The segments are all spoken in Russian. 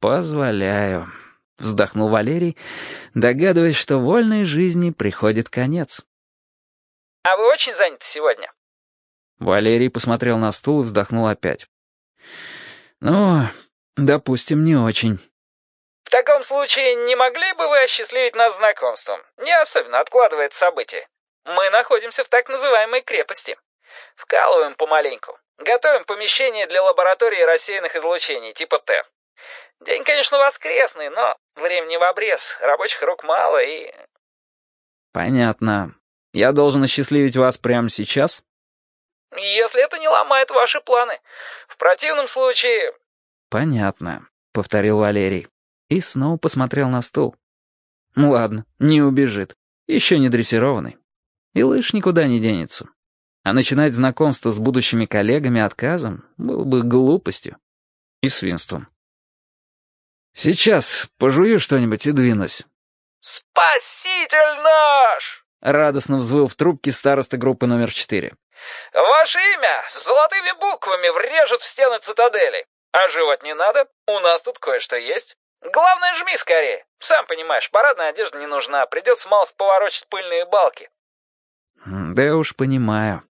«Позволяю», — вздохнул Валерий, догадываясь, что вольной жизни приходит конец. «А вы очень заняты сегодня?» Валерий посмотрел на стул и вздохнул опять. «Ну, допустим, не очень». «В таком случае не могли бы вы осчастливить нас знакомством? Не особенно откладывает событие. Мы находимся в так называемой крепости. Вкалываем помаленьку. Готовим помещение для лаборатории рассеянных излучений типа Т. День, конечно, воскресный, но времени в обрез, рабочих рук мало и...» «Понятно. Я должен осчастливить вас прямо сейчас?» «Если это не ломает ваши планы. В противном случае...» «Понятно», — повторил Валерий. И снова посмотрел на стул. «Ну ладно, не убежит. Еще не дрессированный. И лыж никуда не денется. А начинать знакомство с будущими коллегами отказом было бы глупостью и свинством. «Сейчас пожую что-нибудь и двинусь». «Спаситель наш!» — радостно взвыл в трубке староста группы номер четыре. «Ваше имя с золотыми буквами врежет в стены цитадели. А жевать не надо, у нас тут кое-что есть. Главное, жми скорее. Сам понимаешь, парадная одежда не нужна, придется малость поворочить пыльные балки». «Да я уж понимаю».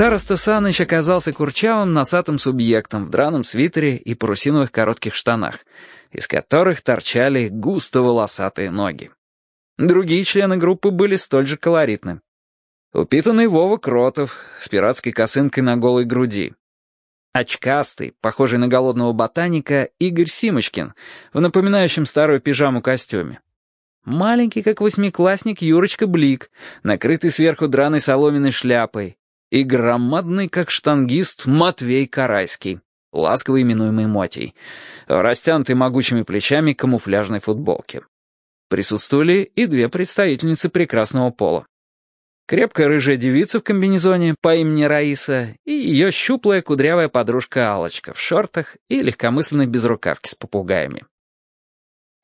Староста Саныч оказался курчавым носатым субъектом в драном свитере и парусиновых коротких штанах, из которых торчали густо волосатые ноги. Другие члены группы были столь же колоритны. Упитанный Вова Кротов с пиратской косынкой на голой груди. Очкастый, похожий на голодного ботаника, Игорь Симочкин в напоминающем старую пижаму костюме. Маленький, как восьмиклассник, Юрочка Блик, накрытый сверху драной соломенной шляпой, и громадный, как штангист, Матвей Карайский, ласково именуемый Мотей, растянутый могучими плечами камуфляжной футболки. Присутствовали и две представительницы прекрасного пола. Крепкая рыжая девица в комбинезоне по имени Раиса и ее щуплая кудрявая подружка Алочка в шортах и легкомысленной безрукавке с попугаями.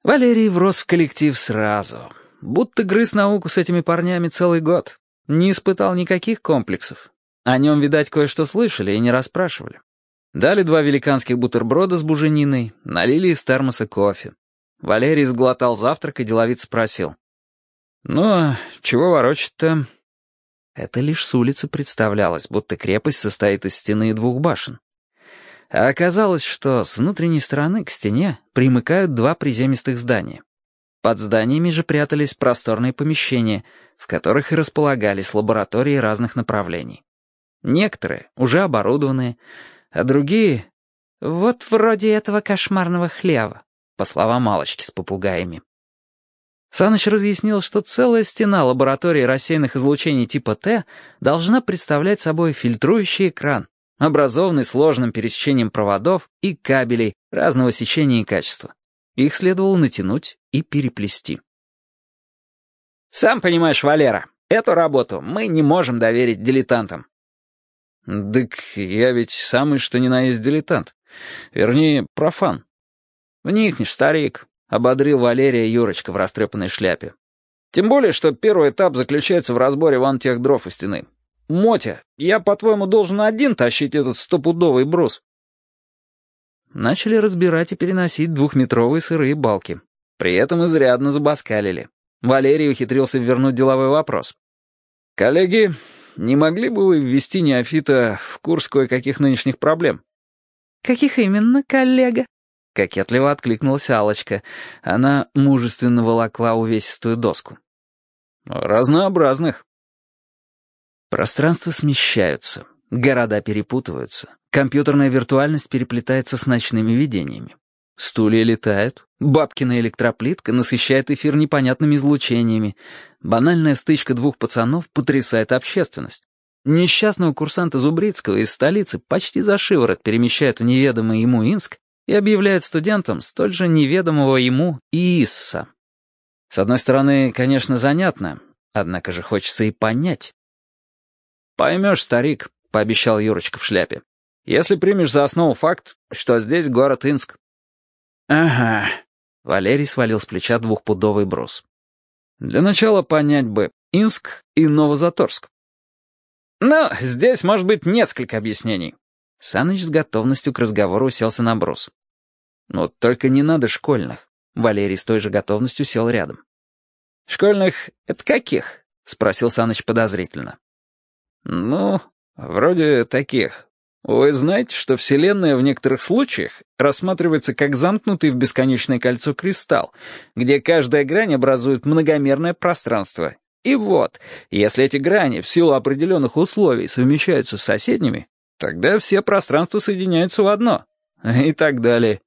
Валерий врос в коллектив сразу, будто грыз науку с этими парнями целый год. Не испытал никаких комплексов, о нем, видать, кое-что слышали и не расспрашивали. Дали два великанских бутерброда с бужениной, налили из термоса кофе. Валерий сглотал завтрак и деловит спросил. «Ну, чего ворочать-то?» Это лишь с улицы представлялось, будто крепость состоит из стены и двух башен. А оказалось, что с внутренней стороны к стене примыкают два приземистых здания. Под зданиями же прятались просторные помещения, в которых и располагались лаборатории разных направлений. Некоторые уже оборудованные, а другие — вот вроде этого кошмарного хлева, по словам Малочки с попугаями. Саныч разъяснил, что целая стена лаборатории рассеянных излучений типа Т должна представлять собой фильтрующий экран, образованный сложным пересечением проводов и кабелей разного сечения и качества. Их следовало натянуть и переплести. «Сам понимаешь, Валера, эту работу мы не можем доверить дилетантам. «Дык, я ведь самый что ни на есть дилетант. Вернее, профан». «Вникнешь, старик», — ободрил Валерия Юрочка в растрепанной шляпе. «Тем более, что первый этап заключается в разборе вон тех дров у стены. Мотя, я, по-твоему, должен один тащить этот стопудовый брус?» Начали разбирать и переносить двухметровые сырые балки. При этом изрядно забаскалили. Валерий ухитрился вернуть деловой вопрос. «Коллеги, не могли бы вы ввести неофита в курс кое-каких нынешних проблем?» «Каких именно, коллега?» Кокетливо откликнулась алочка Она мужественно волокла увесистую доску. «Разнообразных». Пространства смещаются, города перепутываются, компьютерная виртуальность переплетается с ночными видениями. Стулья летают, бабкина электроплитка насыщает эфир непонятными излучениями. Банальная стычка двух пацанов потрясает общественность. Несчастного курсанта Зубрицкого из столицы почти за шиворот перемещают в неведомый ему Инск и объявляют студентам столь же неведомого ему ИИСа. С одной стороны, конечно, занятно, однако же хочется и понять. «Поймешь, старик», — пообещал Юрочка в шляпе, «если примешь за основу факт, что здесь город Инск». «Ага». Валерий свалил с плеча двухпудовый брус. «Для начала понять бы Инск и Новозаторск». «Ну, здесь может быть несколько объяснений». Саныч с готовностью к разговору уселся на брус. «Ну, только не надо школьных». Валерий с той же готовностью сел рядом. «Школьных — это каких?» — спросил Саныч подозрительно. «Ну, вроде таких. Вы знаете, что Вселенная в некоторых случаях рассматривается как замкнутый в бесконечное кольцо кристалл, где каждая грань образует многомерное пространство. И вот, если эти грани в силу определенных условий совмещаются с соседними, тогда все пространства соединяются в одно. И так далее.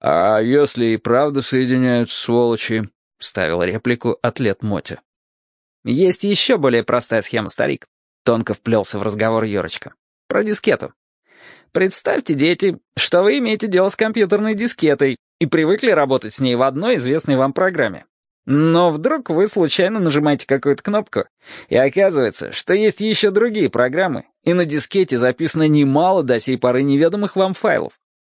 «А если и правда соединяются сволочи?» — вставил реплику атлет Мотя. «Есть еще более простая схема, старик», — тонко вплелся в разговор Юрочка. Про дискету. Представьте, дети, что вы имеете дело с компьютерной дискетой и привыкли работать с ней в одной известной вам программе. Но вдруг вы случайно нажимаете какую-то кнопку, и оказывается, что есть еще другие программы, и на дискете записано немало до сей поры неведомых вам файлов.